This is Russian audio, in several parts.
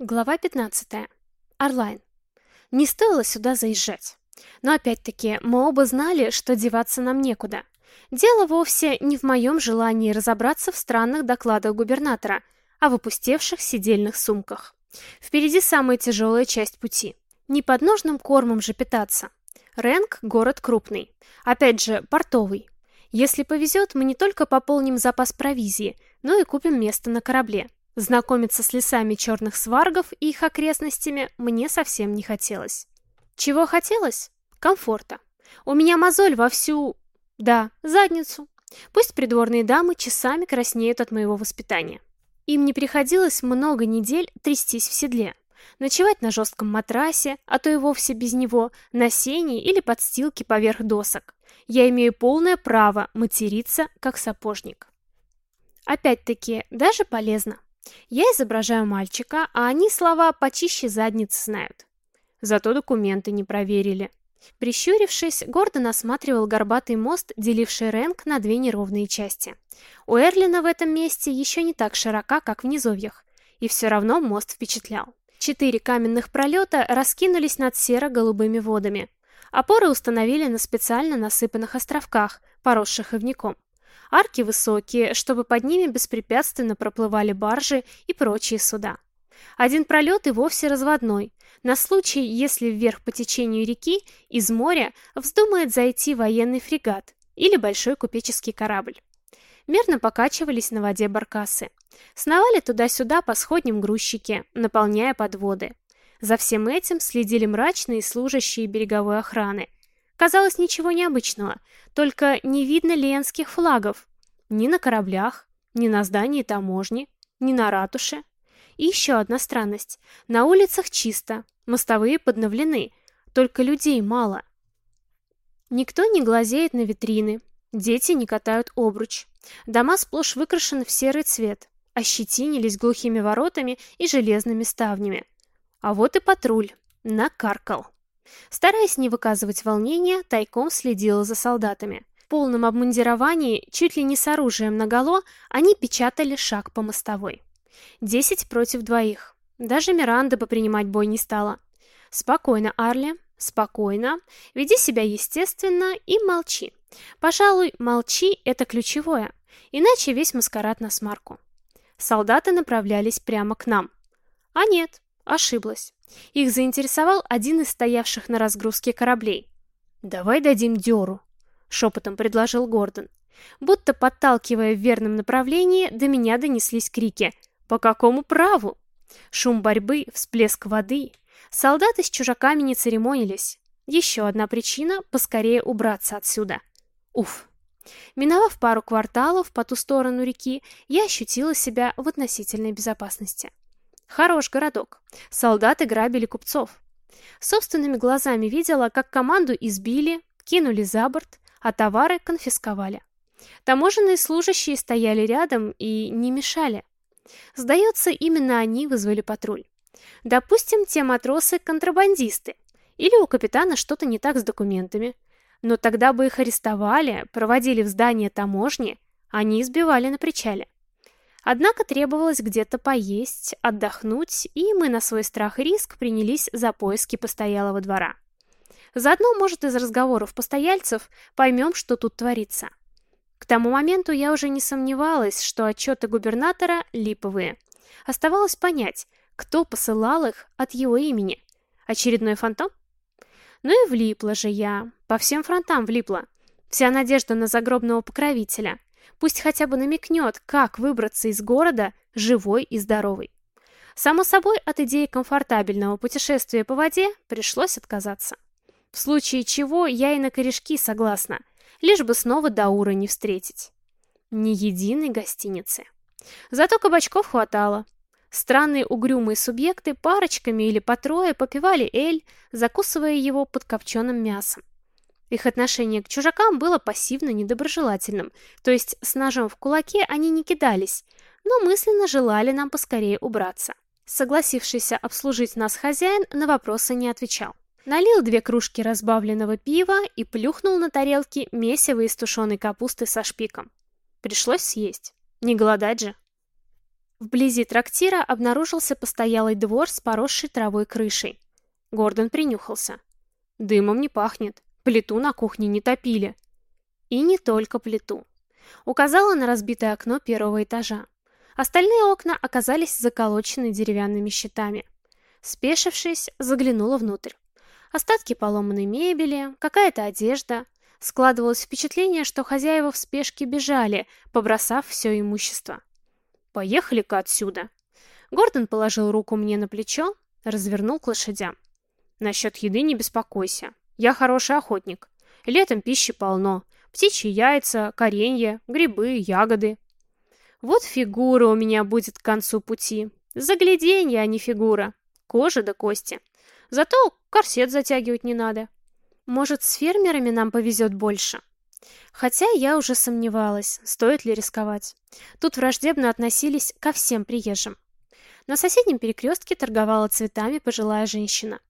Глава 15. Орлайн. Не стоило сюда заезжать. Но опять-таки, мы оба знали, что деваться нам некуда. Дело вовсе не в моем желании разобраться в странных докладах губернатора, а в опустевших сидельных сумках. Впереди самая тяжелая часть пути. Не подножным кормом же питаться. Рэнк – город крупный. Опять же, портовый. Если повезет, мы не только пополним запас провизии, но и купим место на корабле. Знакомиться с лесами черных сваргов и их окрестностями мне совсем не хотелось. Чего хотелось? Комфорта. У меня мозоль во всю... Да, задницу. Пусть придворные дамы часами краснеют от моего воспитания. Им не приходилось много недель трястись в седле. Ночевать на жестком матрасе, а то и вовсе без него, на сене или подстилке поверх досок. Я имею полное право материться, как сапожник. Опять-таки, даже полезно. Я изображаю мальчика, а они слова почище задницы знают. Зато документы не проверили. Прищурившись, Гордон осматривал горбатый мост, деливший Рэнк на две неровные части. У Эрлина в этом месте еще не так широка, как в низовьях, и все равно мост впечатлял. Четыре каменных пролета раскинулись над серо-голубыми водами. Опоры установили на специально насыпанных островках, поросших ивняком. Арки высокие, чтобы под ними беспрепятственно проплывали баржи и прочие суда. Один пролет и вовсе разводной, на случай, если вверх по течению реки из моря вздумает зайти военный фрегат или большой купеческий корабль. Мерно покачивались на воде баркасы. Сновали туда-сюда по сходням грузчики, наполняя подводы. За всем этим следили мрачные служащие береговой охраны, Казалось, ничего необычного, только не видно ленских флагов. Ни на кораблях, ни на здании таможни, ни на ратуше. И еще одна странность. На улицах чисто, мостовые подновлены, только людей мало. Никто не глазеет на витрины, дети не катают обруч. Дома сплошь выкрашены в серый цвет, ощетинились глухими воротами и железными ставнями. А вот и патруль. Накаркал. Стараясь не выказывать волнения, тайком следила за солдатами. В полном обмундировании, чуть ли не с оружием наголо, они печатали шаг по мостовой. Десять против двоих. Даже Миранда бы принимать бой не стала. Спокойно, Арли, спокойно. Веди себя естественно и молчи. Пожалуй, молчи – это ключевое. Иначе весь маскарад на смарку. Солдаты направлялись прямо к нам. А нет, ошиблась. Их заинтересовал один из стоявших на разгрузке кораблей. «Давай дадим дёру», — шепотом предложил Гордон. Будто подталкивая в верном направлении, до меня донеслись крики «По какому праву?». Шум борьбы, всплеск воды. Солдаты с чужаками не церемонились. Еще одна причина — поскорее убраться отсюда. Уф. Миновав пару кварталов по ту сторону реки, я ощутила себя в относительной безопасности. Хорош городок. Солдаты грабили купцов. Собственными глазами видела, как команду избили, кинули за борт, а товары конфисковали. Таможенные служащие стояли рядом и не мешали. Сдается, именно они вызвали патруль. Допустим, те матросы-контрабандисты. Или у капитана что-то не так с документами. Но тогда бы их арестовали, проводили в здание таможни, они избивали на причале. Однако требовалось где-то поесть, отдохнуть, и мы на свой страх и риск принялись за поиски постоялого двора. Заодно, может, из разговоров постояльцев поймем, что тут творится. К тому моменту я уже не сомневалась, что отчеты губернатора липовые. Оставалось понять, кто посылал их от его имени. Очередной фантом? Ну и влипла же я. По всем фронтам влипла. Вся надежда на загробного покровителя. Пусть хотя бы намекнет, как выбраться из города живой и здоровой. Само собой, от идеи комфортабельного путешествия по воде пришлось отказаться. В случае чего я и на корешки согласна, лишь бы снова Даура не встретить. Ни единой гостиницы. Зато кабачков хватало. Странные угрюмые субъекты парочками или по трое попивали эль, закусывая его под копченым мясом. Их отношение к чужакам было пассивно-недоброжелательным, то есть с ножом в кулаке они не кидались, но мысленно желали нам поскорее убраться. Согласившийся обслужить нас хозяин на вопросы не отвечал. Налил две кружки разбавленного пива и плюхнул на тарелки месиво из тушеной капусты со шпиком. Пришлось съесть. Не голодать же. Вблизи трактира обнаружился постоялый двор с поросшей травой крышей. Гордон принюхался. Дымом не пахнет, плиту на кухне не топили. И не только плиту. Указала на разбитое окно первого этажа. Остальные окна оказались заколочены деревянными щитами. Спешившись, заглянула внутрь. Остатки поломанной мебели, какая-то одежда. Складывалось впечатление, что хозяева в спешке бежали, побросав все имущество. «Поехали-ка отсюда!» Гордон положил руку мне на плечо, развернул к лошадям. «Насчет еды не беспокойся. Я хороший охотник. Летом пищи полно. Птичьи яйца, коренья, грибы, ягоды. Вот фигура у меня будет к концу пути. Загляденье, а не фигура. Кожа да кости. Зато корсет затягивать не надо. Может, с фермерами нам повезет больше?» Хотя я уже сомневалась, стоит ли рисковать. Тут враждебно относились ко всем приезжим. На соседнем перекрестке торговала цветами пожилая женщина.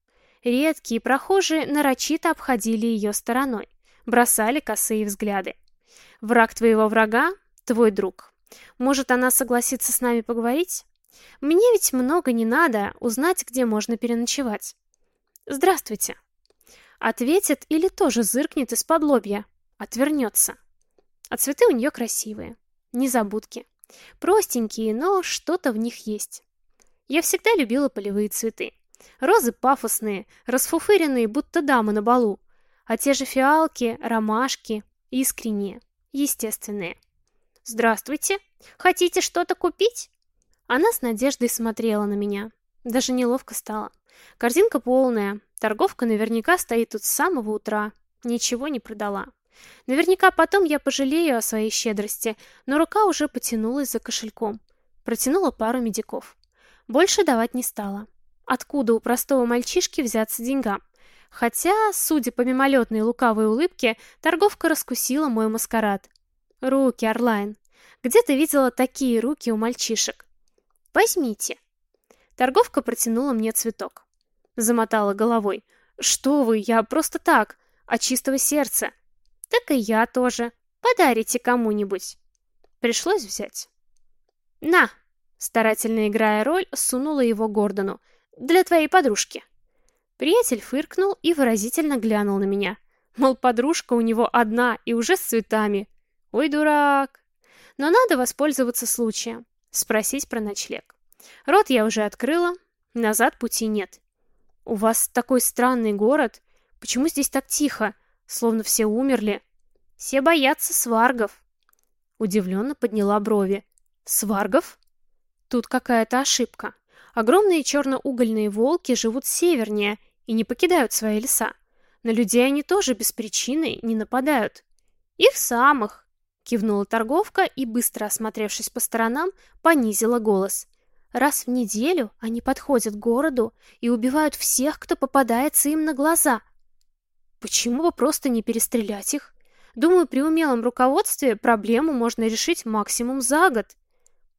Редкие прохожие нарочито обходили ее стороной, бросали косые взгляды. «Враг твоего врага — твой друг. Может, она согласится с нами поговорить? Мне ведь много не надо узнать, где можно переночевать». «Здравствуйте». Ответит или тоже зыркнет из-под лобья, Отвернется. А цветы у нее красивые. Незабудки. Простенькие, но что-то в них есть. Я всегда любила полевые цветы. Розы пафосные, расфуфыренные, будто дамы на балу. А те же фиалки, ромашки, искренние, естественные. «Здравствуйте! Хотите что-то купить?» Она с надеждой смотрела на меня. Даже неловко стало. Корзинка полная. Торговка наверняка стоит тут с самого утра. Ничего не продала. Наверняка потом я пожалею о своей щедрости, но рука уже потянулась за кошельком. Протянула пару медиков. Больше давать не стала. Откуда у простого мальчишки взяться деньгам? Хотя, судя по мимолетной лукавой улыбке, торговка раскусила мой маскарад. Руки, Орлайн. Где ты видела такие руки у мальчишек? Возьмите. Торговка протянула мне цветок. Замотала головой. Что вы, я просто так, от чистого сердца. Так и я тоже. Подарите кому-нибудь. Пришлось взять. На! Старательно играя роль, сунула его Гордону. Для твоей подружки. Приятель фыркнул и выразительно глянул на меня. Мол, подружка у него одна и уже с цветами. Ой, дурак. Но надо воспользоваться случаем. Спросить про ночлег. Рот я уже открыла. Назад пути нет. У вас такой странный город. Почему здесь так тихо? Словно все умерли. Все боятся сваргов. Удивленно подняла брови. Сваргов? Тут какая-то ошибка. Огромные черноугольные волки живут севернее и не покидают свои леса. На людей они тоже без причины не нападают. Их самых, кивнула торговка и, быстро осмотревшись по сторонам, понизила голос. Раз в неделю они подходят к городу и убивают всех, кто попадается им на глаза – Почему бы просто не перестрелять их? Думаю, при умелом руководстве проблему можно решить максимум за год.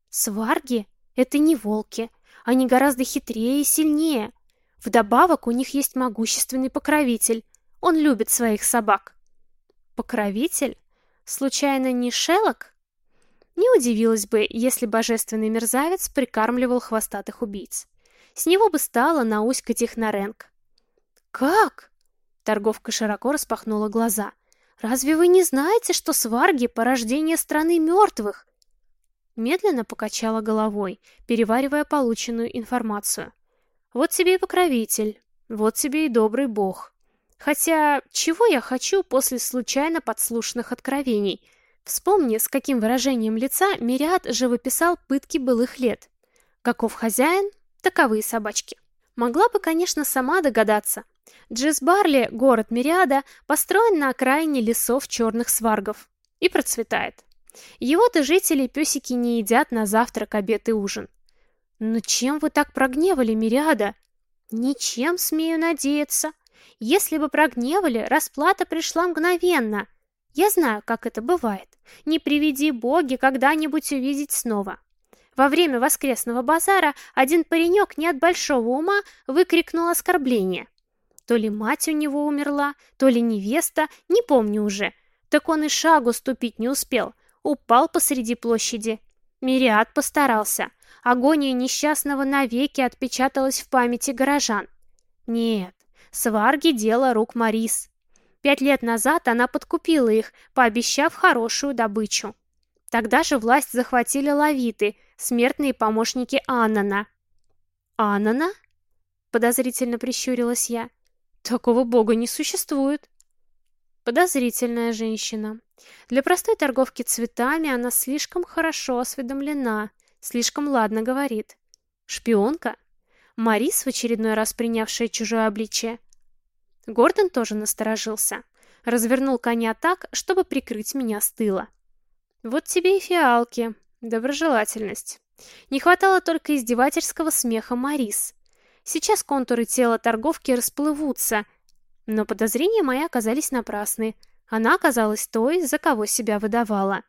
Сварги — это не волки. Они гораздо хитрее и сильнее. Вдобавок у них есть могущественный покровитель. Он любит своих собак. Покровитель? Случайно не Шелок? Не удивилась бы, если божественный мерзавец прикармливал хвостатых убийц. С него бы стало науськать их на рэнк. «Как?» Торговка широко распахнула глаза. «Разве вы не знаете, что сварги — порождение страны мертвых?» Медленно покачала головой, переваривая полученную информацию. «Вот тебе и покровитель, вот тебе и добрый бог. Хотя, чего я хочу после случайно подслушанных откровений? Вспомни, с каким выражением лица Мириад живописал пытки былых лет. Каков хозяин, таковы собачки. Могла бы, конечно, сама догадаться, Джисбарли, город Мириада, построен на окраине лесов черных сваргов и процветает. Его-то жители песики не едят на завтрак, обед и ужин. Но чем вы так прогневали Мириада? Ничем, смею надеяться. Если бы прогневали, расплата пришла мгновенно. Я знаю, как это бывает. Не приведи боги когда-нибудь увидеть снова. Во время воскресного базара один паренек не от большого ума выкрикнул оскорбление. То ли мать у него умерла, то ли невеста, не помню уже. Так он и шагу ступить не успел, упал посреди площади. Мириад постарался. Агония несчастного навеки отпечаталась в памяти горожан. Нет, сварги — дело рук Марис. Пять лет назад она подкупила их, пообещав хорошую добычу. Тогда же власть захватили лавиты, смертные помощники Аннана. «Аннана?» — подозрительно прищурилась я. «Такого бога не существует». Подозрительная женщина. Для простой торговки цветами она слишком хорошо осведомлена, слишком ладно говорит. Шпионка? Марис, в очередной раз принявшая чужое обличие. Гордон тоже насторожился. Развернул коня так, чтобы прикрыть меня с тыла. Вот тебе и фиалки. Доброжелательность. Не хватало только издевательского смеха Марис. Сейчас контуры тела торговки расплывутся, но подозрения мои оказались напрасны. Она оказалась той, за кого себя выдавала.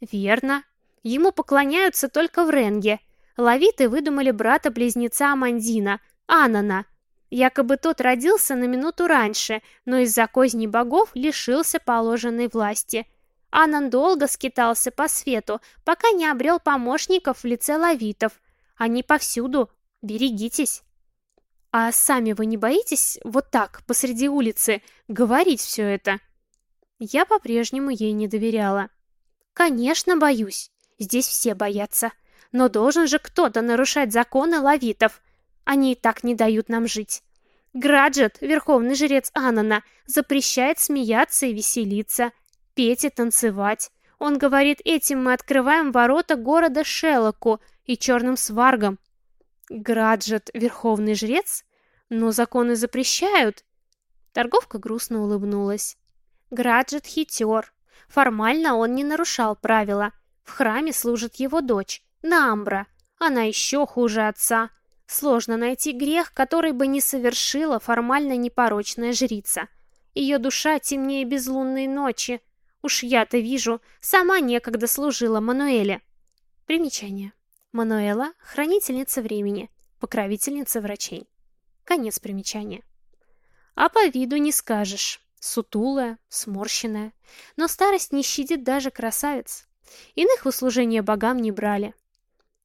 Верно. Ему поклоняются только в Ренге. Лавиты выдумали брата-близнеца Амандина, Анана. Якобы тот родился на минуту раньше, но из-за козни богов лишился положенной власти. Анан долго скитался по свету, пока не обрел помощников в лице лавитов. Они повсюду. Берегитесь. А сами вы не боитесь вот так, посреди улицы, говорить все это? Я по-прежнему ей не доверяла. Конечно, боюсь. Здесь все боятся. Но должен же кто-то нарушать законы лавитов. Они и так не дают нам жить. Граджет, верховный жрец Анана, запрещает смеяться и веселиться, петь и танцевать. Он говорит, этим мы открываем ворота города Шелоку и черным сваргам. Граджет — верховный жрец? Но законы запрещают. Торговка грустно улыбнулась. Граджет хитер. Формально он не нарушал правила. В храме служит его дочь, Намбра. Она еще хуже отца. Сложно найти грех, который бы не совершила формально непорочная жрица. Ее душа темнее безлунной ночи. Уж я-то вижу, сама некогда служила Мануэле. Примечание. Мануэла — хранительница времени, покровительница врачей. Конец примечания. А по виду не скажешь. Сутулая, сморщенная. Но старость не щадит даже красавец. Иных в услужение богам не брали.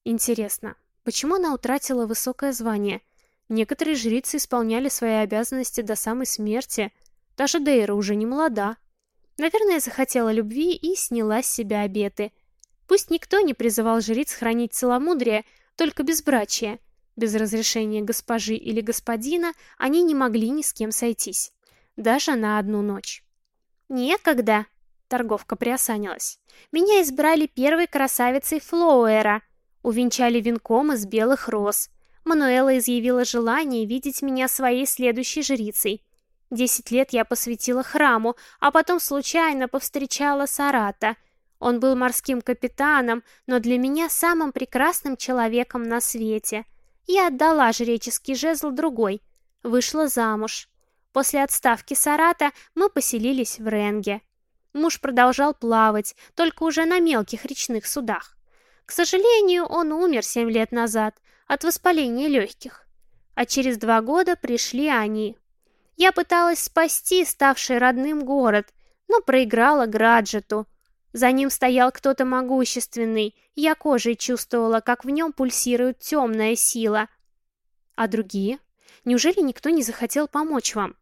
Интересно, почему она утратила высокое звание? Некоторые жрицы исполняли свои обязанности до самой смерти. Даже Дейра уже не молода. Наверное, захотела любви и сняла с себя обеты. Пусть никто не призывал жриц хранить целомудрие, только безбрачие – без разрешения госпожи или господина они не могли ни с кем сойтись. Даже на одну ночь. «Некогда!» — торговка приосанилась. «Меня избрали первой красавицей Флоуэра. Увенчали венком из белых роз. Мануэла изъявила желание видеть меня своей следующей жрицей. Десять лет я посвятила храму, а потом случайно повстречала Сарата. Он был морским капитаном, но для меня самым прекрасным человеком на свете — я отдала жреческий жезл другой, вышла замуж. После отставки Сарата мы поселились в Ренге. Муж продолжал плавать, только уже на мелких речных судах. К сожалению, он умер семь лет назад от воспаления легких. А через два года пришли они. Я пыталась спасти ставший родным город, но проиграла Граджету. За ним стоял кто-то могущественный, я кожей чувствовала, как в нем пульсирует темная сила. А другие? Неужели никто не захотел помочь вам?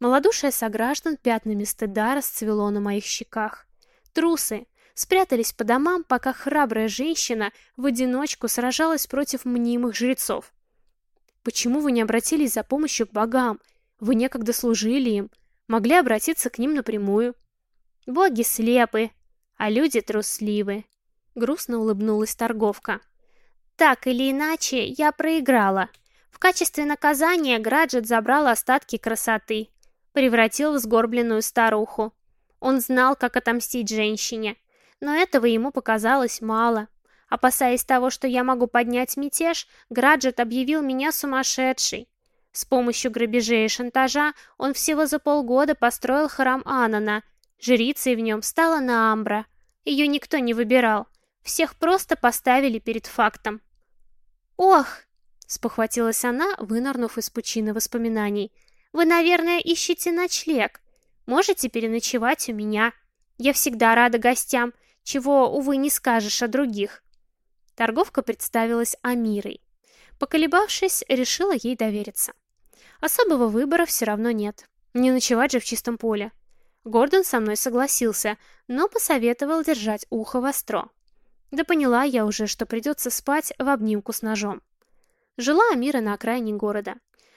Молодушие сограждан пятнами стыда расцвело на моих щеках. Трусы спрятались по домам, пока храбрая женщина в одиночку сражалась против мнимых жрецов. Почему вы не обратились за помощью к богам? Вы некогда служили им, могли обратиться к ним напрямую. Боги слепы, а люди трусливы. Грустно улыбнулась торговка. Так или иначе, я проиграла. В качестве наказания Граджет забрал остатки красоты. Превратил в сгорбленную старуху. Он знал, как отомстить женщине. Но этого ему показалось мало. Опасаясь того, что я могу поднять мятеж, Граджет объявил меня сумасшедшей. С помощью грабежей и шантажа он всего за полгода построил храм Анана. Жрицей в нем стала Наамбра. Ее никто не выбирал. Всех просто поставили перед фактом. «Ох!» — спохватилась она, вынырнув из пучины воспоминаний. «Вы, наверное, ищете ночлег. Можете переночевать у меня. Я всегда рада гостям, чего, увы, не скажешь о других. Торговка представилась Амирой. Поколебавшись, решила ей довериться. Особого выбора все равно нет. Не ночевать же в чистом поле. Гордон со мной согласился, но посоветовал держать ухо востро. Да поняла я уже, что придется спать в обнимку с ножом. Жила Амира на окраине города.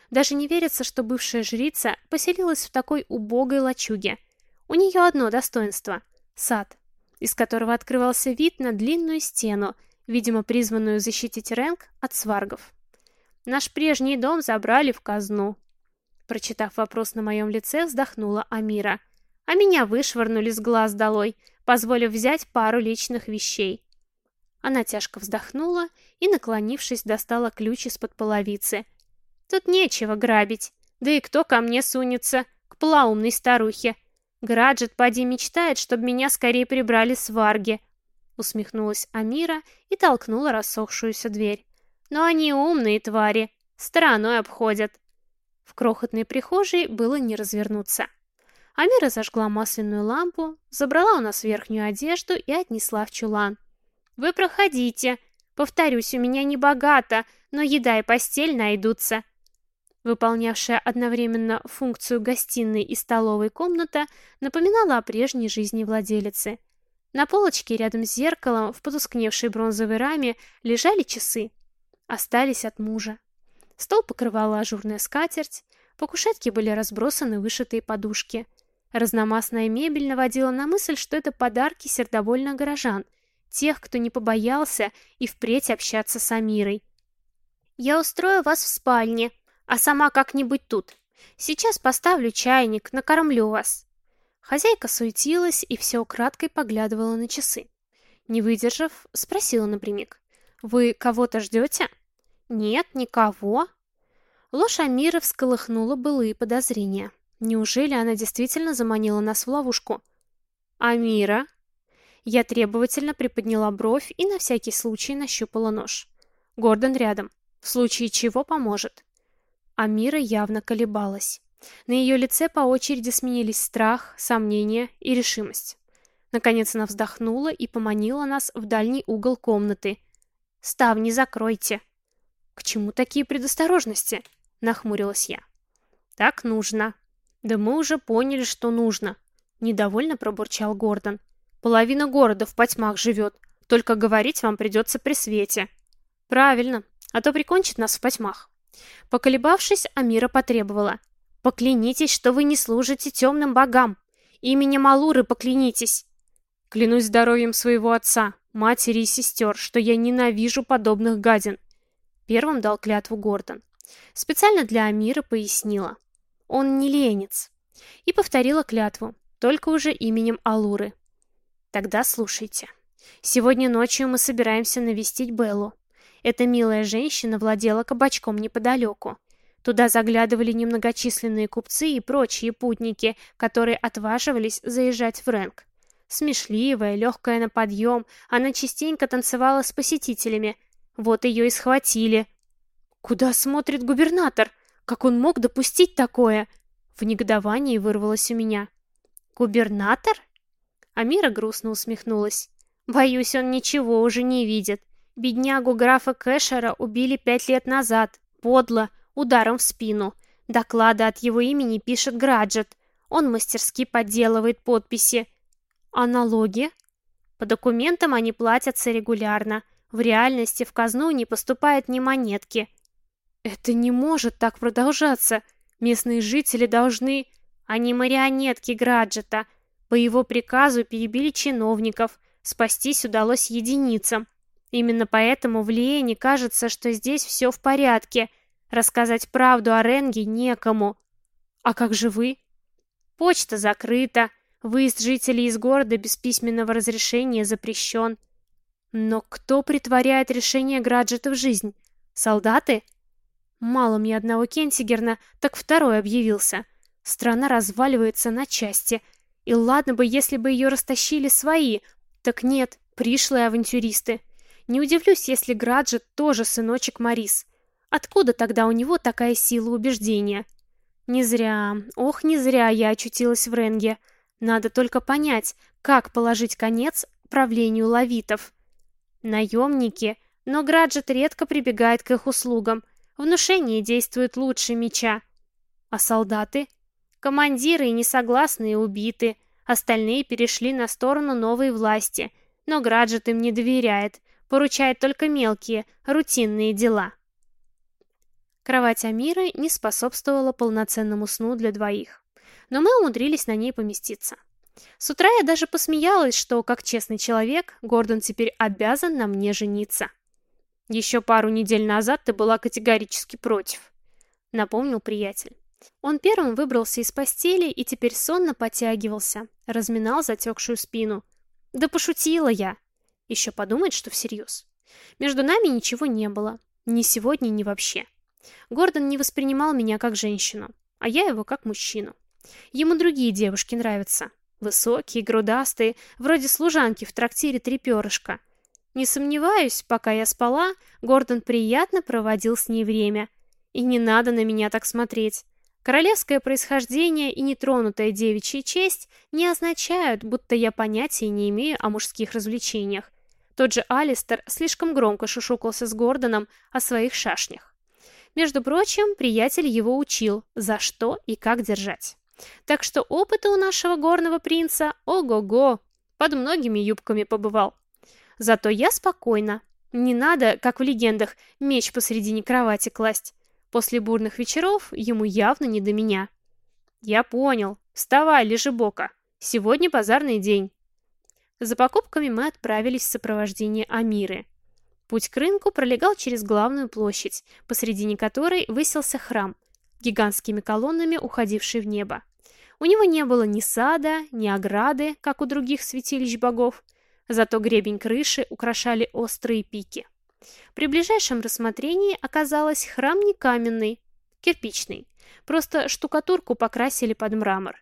Даже не верится, что бывшая жрица поселилась в такой убогой лачуге. У нее одно достоинство — сад, из которого открывался вид на длинную стену, видимо, призванную защитить Рэнк от сваргов. Наш прежний дом забрали в казну. Прочитав вопрос на моем лице, вздохнула Амира. А меня вышвырнули с глаз долой, позволив взять пару личных вещей. Она тяжко вздохнула и, наклонившись, достала ключ из-под половицы. Тут нечего грабить. Да и кто ко мне сунется? К плаумной старухе. Граджет поди мечтает, чтобы меня скорее прибрали с варги. Усмехнулась Амира и толкнула рассохшуюся дверь. Но они умные твари, стороной обходят. В крохотной прихожей было не развернуться. Амира зажгла масляную лампу, забрала у нас верхнюю одежду и отнесла в чулан. «Вы проходите. Повторюсь, у меня не богато, но еда и постель найдутся». Выполнявшая одновременно функцию гостиной и столовой комната напоминала о прежней жизни владелицы. На полочке рядом с зеркалом в потускневшей бронзовой раме лежали часы остались от мужа. Стол покрывала ажурная скатерть, по кушетке были разбросаны вышитые подушки. Разномастная мебель наводила на мысль, что это подарки сердобольных горожан, тех, кто не побоялся и впредь общаться с Амирой. «Я устрою вас в спальне, а сама как-нибудь тут. Сейчас поставлю чайник, накормлю вас». Хозяйка суетилась и все украдкой поглядывала на часы. Не выдержав, спросила напрямик. «Вы кого-то ждете?» «Нет, никого». Ложь Амира всколыхнула былые подозрения. Неужели она действительно заманила нас в ловушку? «Амира?» Я требовательно приподняла бровь и на всякий случай нащупала нож. Гордон рядом. В случае чего поможет. Амира явно колебалась. На ее лице по очереди сменились страх, сомнение и решимость. Наконец она вздохнула и поманила нас в дальний угол комнаты, Ставни закройте. К чему такие предосторожности? Нахмурилась я. Так нужно. Да мы уже поняли, что нужно. Недовольно пробурчал Гордон. Половина города в потьмах живет. Только говорить вам придется при свете. Правильно, а то прикончит нас в потьмах. Поколебавшись, Амира потребовала. Поклянитесь, что вы не служите темным богам. Именем Алуры поклянитесь. Клянусь здоровьем своего отца, матери и сестер, что я ненавижу подобных гадин. Первым дал клятву Гордон. Специально для Амира пояснила. Он не ленец. И повторила клятву, только уже именем Алуры. Тогда слушайте. Сегодня ночью мы собираемся навестить Беллу. Эта милая женщина владела кабачком неподалеку. Туда заглядывали немногочисленные купцы и прочие путники, которые отваживались заезжать в Рэнк. Смешливая, легкая на подъем, она частенько танцевала с посетителями. Вот ее и схватили. Куда смотрит губернатор? Как он мог допустить такое? В негодовании вырвалось у меня. Губернатор? Амира грустно усмехнулась. Боюсь, он ничего уже не видит. Беднягу графа Кэшера убили пять лет назад. Подло, ударом в спину. Доклады от его имени пишет Граджет. Он мастерски подделывает подписи. А налоги? По документам они платятся регулярно. В реальности в казну не поступает ни монетки. Это не может так продолжаться. Местные жители должны... Они марионетки Граджета. По его приказу перебили чиновников. Спастись удалось единицам. Именно поэтому в Лиене кажется, что здесь все в порядке. Рассказать правду о Ренге некому. А как же вы? Почта закрыта. Выезд жителей из города без письменного разрешения запрещен. Но кто притворяет решение Граджета в жизнь? Солдаты? Мало мне одного Кентигерна, так второй объявился. Страна разваливается на части. И ладно бы, если бы ее растащили свои. Так нет, пришлые авантюристы. Не удивлюсь, если Граджет тоже сыночек Марис. Откуда тогда у него такая сила убеждения? Не зря, ох, не зря я очутилась в Ренге. Надо только понять, как положить конец правлению лавитов. Наемники, Но Граджет редко прибегает к их услугам. Внушение действует лучше меча. А солдаты? Командиры и несогласные убиты. Остальные перешли на сторону новой власти. Но Граджет им не доверяет. Поручает только мелкие, рутинные дела. Кровать Амиры не способствовала полноценному сну для двоих. Но мы умудрились на ней поместиться. С утра я даже посмеялась, что, как честный человек, Гордон теперь обязан на мне жениться. Еще пару недель назад ты была категорически против, напомнил приятель. Он первым выбрался из постели и теперь сонно потягивался, разминал затекшую спину. Да пошутила я. Еще подумать, что всерьез. Между нами ничего не было. Ни сегодня, ни вообще. Гордон не воспринимал меня как женщину, а я его как мужчину. Ему другие девушки нравятся. Высокие, грудастые, вроде служанки в трактире «Три перышка». Не сомневаюсь, пока я спала, Гордон приятно проводил с ней время. И не надо на меня так смотреть. Королевское происхождение и нетронутая девичья честь не означают, будто я понятия не имею о мужских развлечениях. Тот же Алистер слишком громко шушукался с Гордоном о своих шашнях. Между прочим, приятель его учил, за что и как держать. Так что опыта у нашего горного принца ого-го, под многими юбками побывал. Зато я спокойна. Не надо, как в легендах, меч посредине кровати класть. После бурных вечеров ему явно не до меня. Я понял. Вставай, лежебока. Сегодня базарный день. За покупками мы отправились в сопровождении Амиры. Путь к рынку пролегал через главную площадь, посредине которой высился храм, гигантскими колоннами уходивший в небо. У него не было ни сада, ни ограды, как у других святилищ богов, зато гребень крыши украшали острые пики. При ближайшем рассмотрении оказалось храм не каменный, кирпичный, просто штукатурку покрасили под мрамор.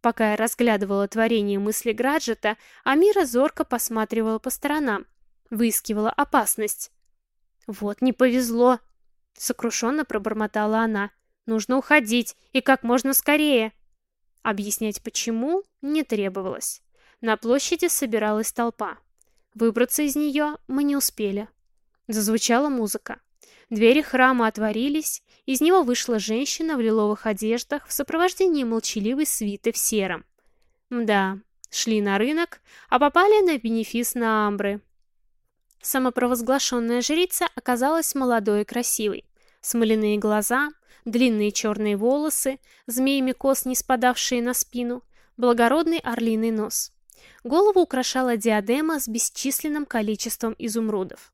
Пока я разглядывала творение мысли Граджета, Амира зорко посматривала по сторонам, выискивала опасность. «Вот не повезло!» — сокрушенно пробормотала она. «Нужно уходить, и как можно скорее!» Объяснять почему не требовалось. На площади собиралась толпа. Выбраться из нее мы не успели. Зазвучала музыка. Двери храма отворились, из него вышла женщина в лиловых одеждах в сопровождении молчаливой свиты в сером. Мда, шли на рынок, а попали на бенефис на Амбры. Самопровозглашенная жрица оказалась молодой и красивой. Смоляные глаза, длинные черные волосы, змеями кос не спадавшие на спину, благородный орлиный нос. Голову украшала диадема с бесчисленным количеством изумрудов.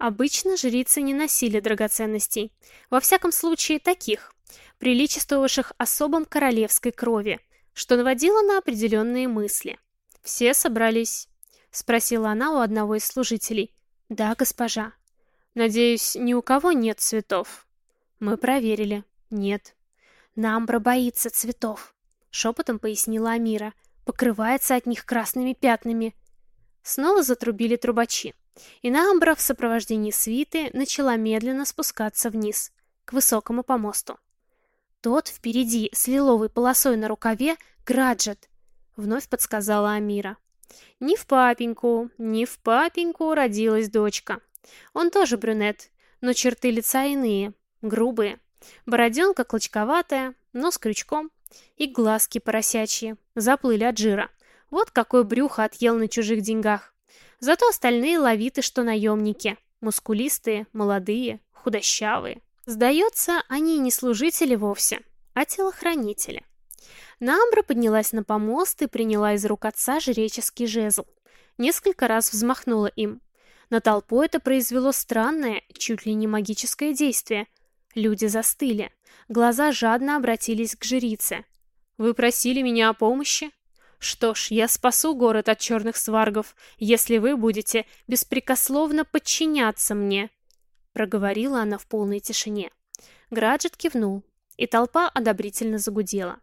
Обычно жрицы не носили драгоценностей, во всяком случае таких, приличествовавших особам королевской крови, что наводило на определенные мысли. «Все собрались?» — спросила она у одного из служителей. «Да, госпожа». «Надеюсь, ни у кого нет цветов?» Мы проверили. Нет. Намбра боится цветов, шепотом пояснила Амира. Покрывается от них красными пятнами. Снова затрубили трубачи. И Намбра в сопровождении свиты начала медленно спускаться вниз, к высокому помосту. Тот впереди, с лиловой полосой на рукаве, Граджет, вновь подсказала Амира. Ни в папеньку, ни в папеньку родилась дочка. Он тоже брюнет, но черты лица иные, грубые. Бороденка клочковатая, нос крючком и глазки поросячьи, заплыли от жира. Вот какое брюхо отъел на чужих деньгах. Зато остальные ловиты, что наемники. Мускулистые, молодые, худощавые. Сдается, они не служители вовсе, а телохранители. Намбра поднялась на помост и приняла из рук отца жреческий жезл. Несколько раз взмахнула им. На толпу это произвело странное, чуть ли не магическое действие – Люди застыли. Глаза жадно обратились к жрице. «Вы просили меня о помощи? Что ж, я спасу город от черных сваргов, если вы будете беспрекословно подчиняться мне», проговорила она в полной тишине. Граджет кивнул, и толпа одобрительно загудела.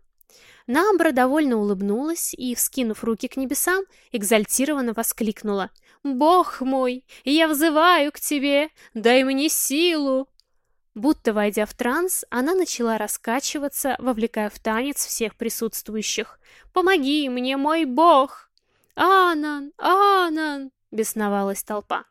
Намбра довольно улыбнулась и, вскинув руки к небесам, экзальтированно воскликнула. «Бог мой, я взываю к тебе! Дай мне силу!» Будто войдя в транс, она начала раскачиваться, вовлекая в танец всех присутствующих. «Помоги мне, мой бог!» «Анан! Анан!» — бесновалась толпа.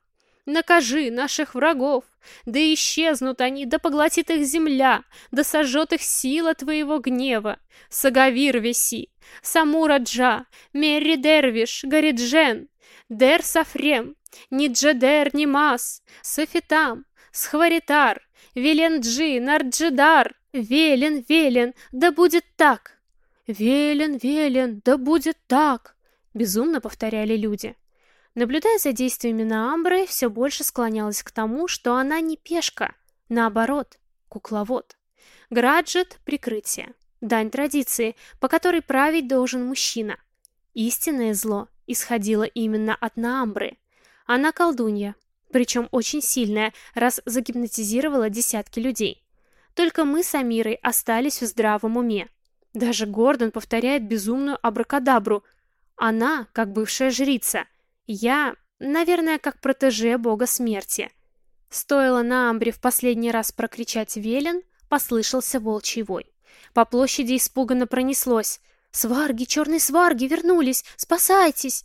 Накажи наших врагов, да исчезнут они, да поглотит их земля, да сожжет их сила твоего гнева. Сагавир веси, Самураджа, Мерри Дервиш, Гариджен, Дер Сафрем, Ниджедер Нимас, Софитам, Схваритар, Веленджи, Нарджидар, Велен, Велен, да будет так. Велен, Велен, да будет так. Безумно повторяли люди. Наблюдая за действиями Наамбры, все больше склонялась к тому, что она не пешка, наоборот, кукловод. Граджет — прикрытие, дань традиции, по которой править должен мужчина. Истинное зло исходило именно от Наамбры. Она колдунья, причем очень сильная, раз загипнотизировала десятки людей. Только мы с Амирой остались в здравом уме. Даже Гордон повторяет безумную абракадабру. Она, как бывшая жрица — я, наверное, как протеже бога смерти. Стоило на Амбре в последний раз прокричать «Велен», послышался волчий вой. По площади испуганно пронеслось. «Сварги, черные сварги, вернулись! Спасайтесь!»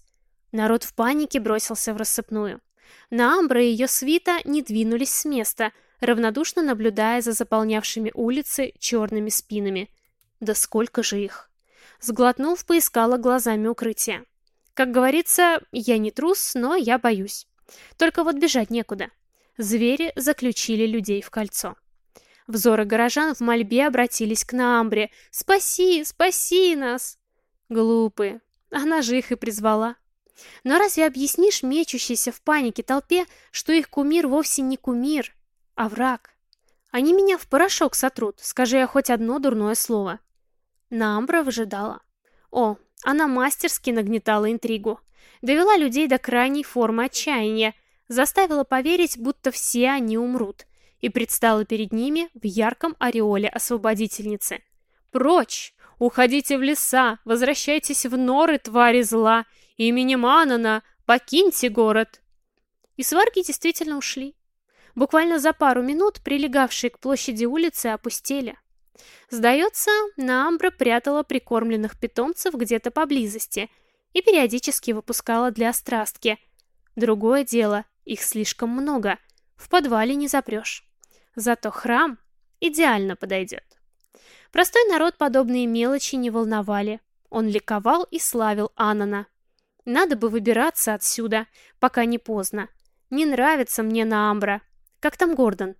Народ в панике бросился в рассыпную. На Амбра и ее свита не двинулись с места, равнодушно наблюдая за заполнявшими улицы черными спинами. Да сколько же их! Сглотнув, поискала глазами укрытия. Как говорится, я не трус, но я боюсь. Только вот бежать некуда. Звери заключили людей в кольцо. Взоры горожан в мольбе обратились к Наамбре. «Спаси, спаси нас!» Глупые. Она же их и призвала. Но разве объяснишь мечущейся в панике толпе, что их кумир вовсе не кумир, а враг? Они меня в порошок сотрут, скажи я хоть одно дурное слово. Наамбра выжидала. О, она мастерски нагнетала интригу. Довела людей до крайней формы отчаяния, заставила поверить, будто все они умрут, и предстала перед ними в ярком ореоле освободительницы. «Прочь! Уходите в леса! Возвращайтесь в норы, твари зла! Именем Анана! Покиньте город!» И сварги действительно ушли. Буквально за пару минут прилегавшие к площади улицы опустели. Сдается, Наамбра прятала прикормленных питомцев где-то поблизости и периодически выпускала для острастки. Другое дело, их слишком много, в подвале не запрешь. Зато храм идеально подойдет. Простой народ подобные мелочи не волновали. Он ликовал и славил Анана. Надо бы выбираться отсюда, пока не поздно. Не нравится мне Наамбра. Как там Гордон?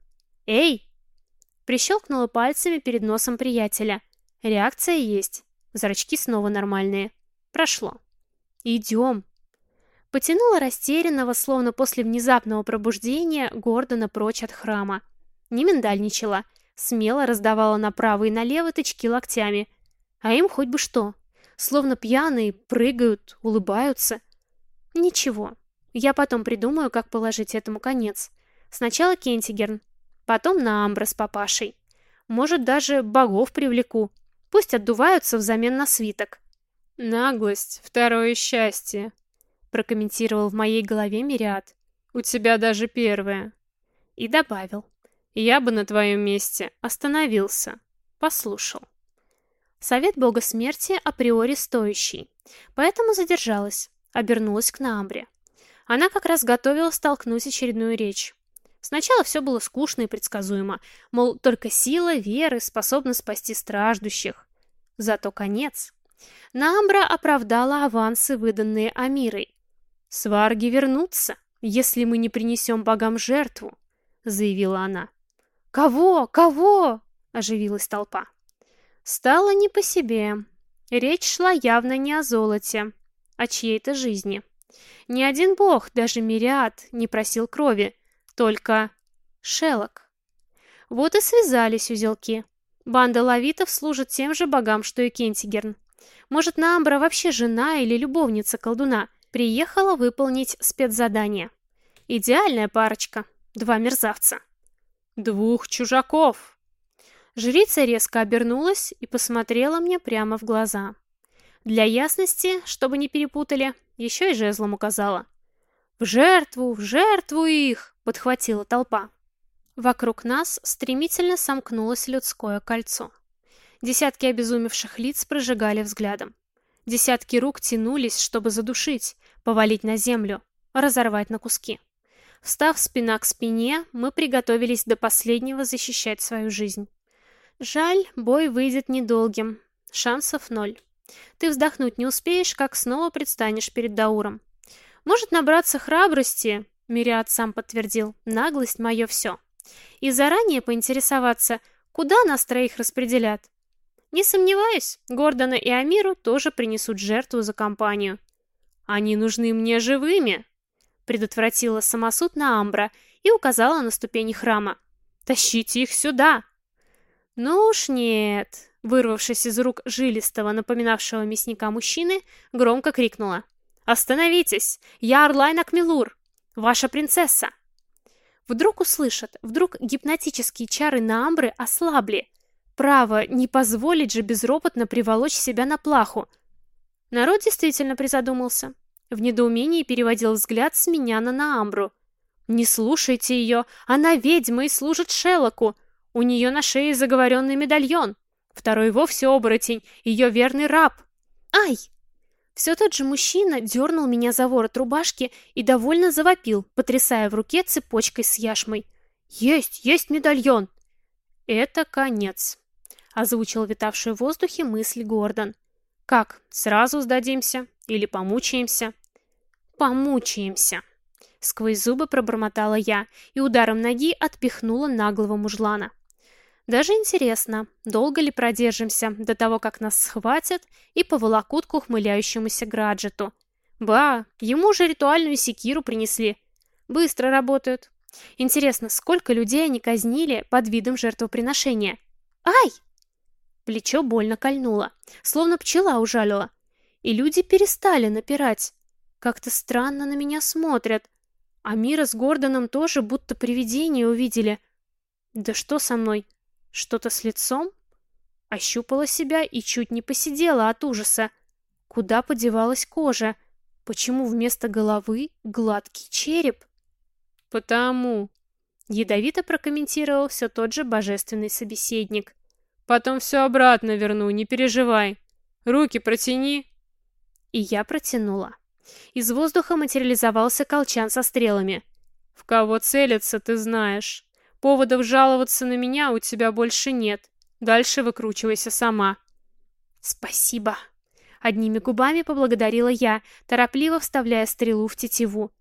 Эй, Прищелкнула пальцами перед носом приятеля. Реакция есть. Зрачки снова нормальные. Прошло. Идем. Потянула растерянного, словно после внезапного пробуждения, Гордона прочь от храма. Не миндальничала. Смело раздавала направо и налево тычки локтями. А им хоть бы что. Словно пьяные, прыгают, улыбаются. Ничего. Я потом придумаю, как положить этому конец. Сначала Кентигерн, потом на Амбра с папашей. Может, даже богов привлеку. Пусть отдуваются взамен на свиток. «Наглость — второе счастье», — прокомментировал в моей голове Мириад. «У тебя даже первое». И добавил. «Я бы на твоем месте остановился, послушал». Совет бога смерти априори стоящий, поэтому задержалась, обернулась к Наамбре. Она как раз готовилась столкнуть очередную речь. Сначала все было скучно и предсказуемо, мол, только сила веры способна спасти страждущих. Зато конец. Намбра оправдала авансы, выданные Амирой. «Сварги вернутся, если мы не принесем богам жертву», — заявила она. «Кого? Кого?» — оживилась толпа. Стало не по себе. Речь шла явно не о золоте, а чьей-то жизни. Ни один бог, даже Мириад, не просил крови, только шелок. Вот и связались узелки. Банда лавитов служит тем же богам, что и Кентигерн. Может, Наамбра вообще жена или любовница колдуна, приехала выполнить спецзадание. Идеальная парочка. Два мерзавца. Двух чужаков. Жрица резко обернулась и посмотрела мне прямо в глаза. Для ясности, чтобы не перепутали, еще и жезлом указала. «В жертву, в жертву их!» подхватила толпа. Вокруг нас стремительно сомкнулось людское кольцо. Десятки обезумевших лиц прожигали взглядом. Десятки рук тянулись, чтобы задушить, повалить на землю, разорвать на куски. Встав спина к спине, мы приготовились до последнего защищать свою жизнь. Жаль, бой выйдет недолгим. Шансов ноль. Ты вздохнуть не успеешь, как снова предстанешь перед Дауром. Может набраться храбрости, Мириад сам подтвердил, наглость мое все. И заранее поинтересоваться, куда нас троих распределят. Не сомневаюсь, Гордона и Амиру тоже принесут жертву за компанию. Они нужны мне живыми, предотвратила самосуд на Амбра и указала на ступени храма. Тащите их сюда. Ну уж нет, вырвавшись из рук жилистого, напоминавшего мясника мужчины, громко крикнула. «Остановитесь! Я Орлайн Акмелур! Ваша принцесса!» Вдруг услышат, вдруг гипнотические чары на Амбры ослабли. Право, не позволить же безропотно приволочь себя на плаху. Народ действительно призадумался. В недоумении переводил взгляд с меня на Наамбру. «Не слушайте ее! Она ведьма и служит Шеллоку! У нее на шее заговоренный медальон! Второй вовсе оборотень, ее верный раб! Ай!» Все тот же мужчина дернул меня за ворот рубашки и довольно завопил, потрясая в руке цепочкой с яшмой. «Есть, есть медальон!» «Это конец», — озвучил витавший в воздухе мысли Гордон. «Как, сразу сдадимся? Или помучаемся?» «Помучаемся!» Сквозь зубы пробормотала я и ударом ноги отпихнула наглого мужлана. Даже интересно, долго ли продержимся до того, как нас схватят и поволокут к ухмыляющемуся Граджету. Ба, ему же ритуальную секиру принесли. Быстро работают. Интересно, сколько людей они казнили под видом жертвоприношения? Ай! Плечо больно кольнуло, словно пчела ужалила. И люди перестали напирать. Как-то странно на меня смотрят. А Мира с Гордоном тоже будто привидение увидели. Да что со мной? Что-то с лицом? Ощупала себя и чуть не посидела от ужаса. Куда подевалась кожа? Почему вместо головы гладкий череп? Потому... Ядовито прокомментировал все тот же божественный собеседник. Потом все обратно верну, не переживай. Руки протяни. И я протянула. Из воздуха материализовался колчан со стрелами. В кого целиться, ты знаешь. Поводов жаловаться на меня у тебя больше нет. Дальше выкручивайся сама. Спасибо. Одними губами поблагодарила я, торопливо вставляя стрелу в тетиву.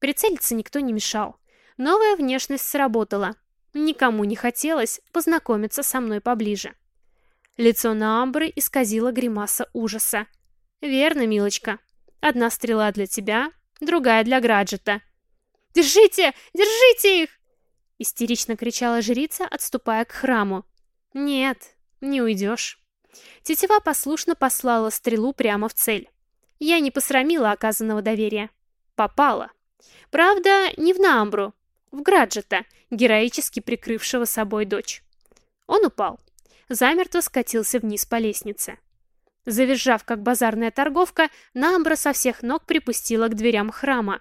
Прицелиться никто не мешал. Новая внешность сработала. Никому не хотелось познакомиться со мной поближе. Лицо на Амбры исказило гримаса ужаса. «Верно, милочка. Одна стрела для тебя, другая для Граджета». «Держите! Держите их!» Истерично кричала жрица, отступая к храму. «Нет, не уйдешь». Тетива послушно послала стрелу прямо в цель. Я не посрамила оказанного доверия. Попала. Правда, не в Наамбру, в Граджета, героически прикрывшего собой дочь. Он упал. Замертво скатился вниз по лестнице. Завизжав, как базарная торговка, Наамбра со всех ног припустила к дверям храма.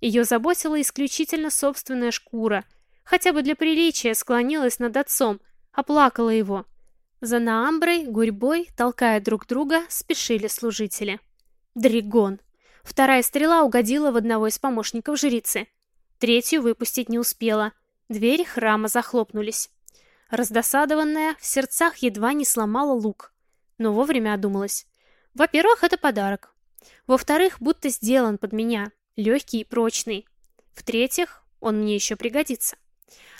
Ее заботила исключительно собственная шкура. Хотя бы для приличия склонилась над отцом, оплакала его. За Наамброй, гурьбой, толкая друг друга, спешили служители. Дригон. Вторая стрела угодила в одного из помощников жрицы. Третью выпустить не успела. Двери храма захлопнулись. Раздосадованная, в сердцах едва не сломала лук. Но вовремя одумалась. Во-первых, это подарок. Во-вторых, будто сделан под меня. Легкий и прочный. В-третьих, он мне еще пригодится.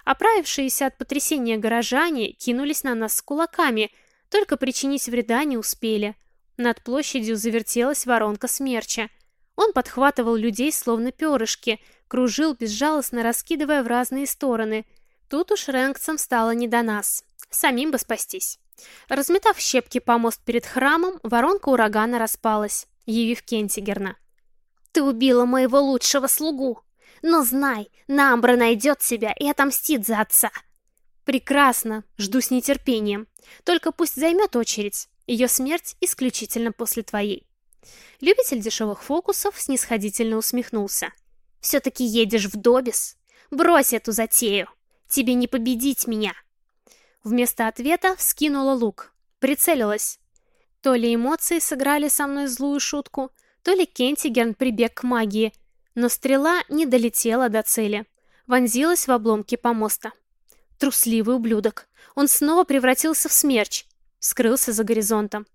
Оправившиеся от потрясения горожане кинулись на нас с кулаками, только причинить вреда не успели. Над площадью завертелась воронка смерча. Он подхватывал людей словно перышки, кружил, безжалостно раскидывая в разные стороны. Тут уж Рэнкцам стало не до нас. Самим бы спастись. Разметав щепки помост перед храмом, воронка урагана распалась, явив Кентигерна. «Ты убила моего лучшего слугу! Но знай, Намбра найдет себя и отомстит за отца!» «Прекрасно! Жду с нетерпением. Только пусть займет очередь. Ее смерть исключительно после твоей». Любитель дешевых фокусов снисходительно усмехнулся. «Все-таки едешь в Добис? Брось эту затею! Тебе не победить меня!» Вместо ответа вскинула лук. Прицелилась. То ли эмоции сыграли со мной злую шутку, то ли Кентигерн прибег к магии, но стрела не долетела до цели. вонзилась в обломки помоста. Трусливый ублюдок. Он снова превратился в смерч. Скрылся за горизонтом.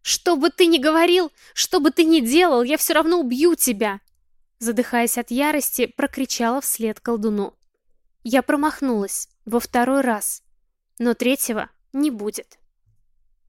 «Что бы ты ни говорил, что бы ты ни делал, я все равно убью тебя!» Задыхаясь от ярости, прокричала вслед колдуну. Я промахнулась во второй раз, но третьего не будет.